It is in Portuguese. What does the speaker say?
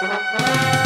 Música